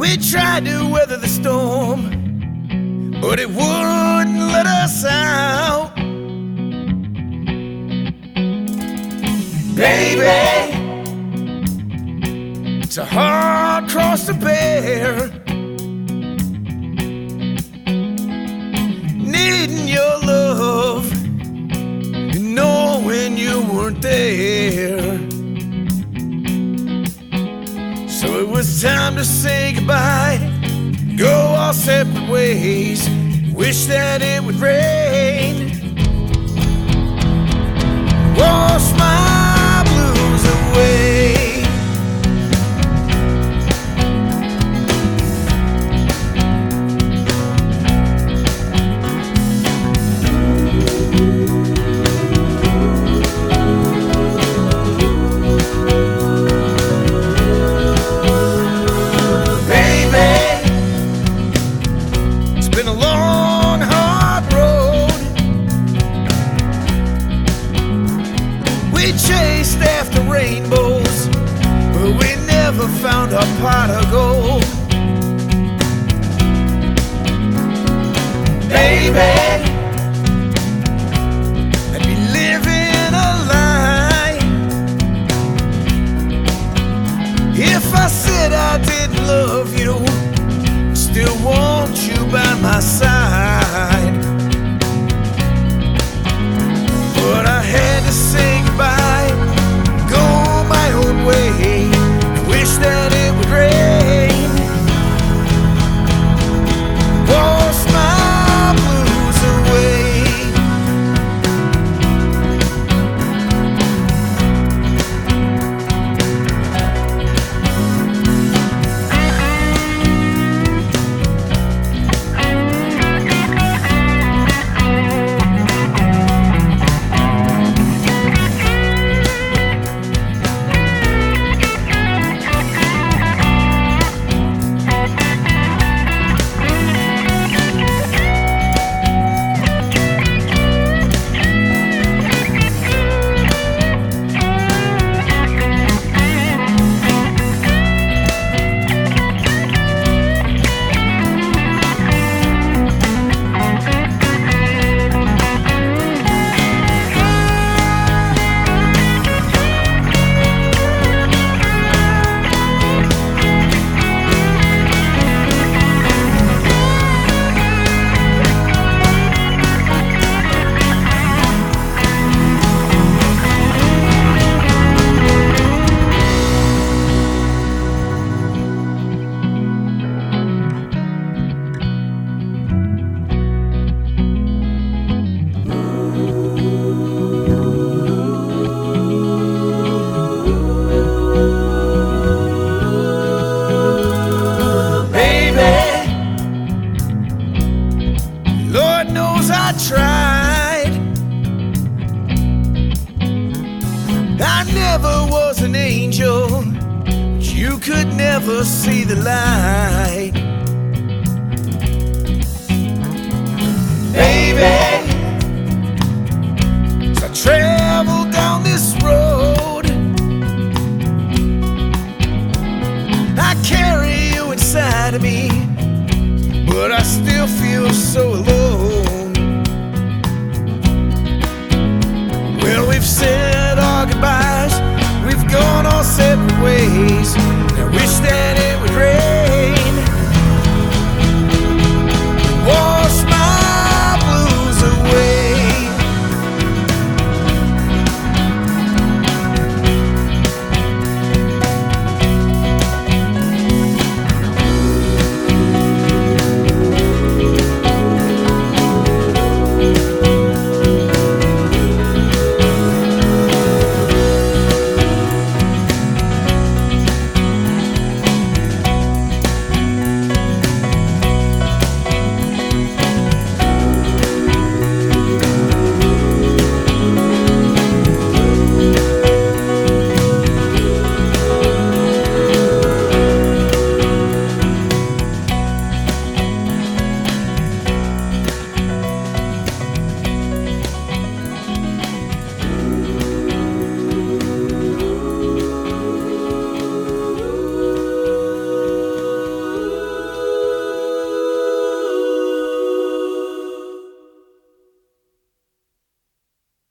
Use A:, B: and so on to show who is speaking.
A: We tried to weather the storm, but it wouldn't let us out. Baby, it's a hard cross to bear. Needing your love and knowing you weren't there. So it was time to say goodbye, go our separate ways. Wish that it would rain. Wash my gold. Baby, never was an angel, but you could never see the light. Baby, as I travel down this road. I carry you inside of me, but I still feel so alone. Well, we've said